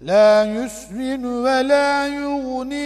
لا يسمن ولا يغني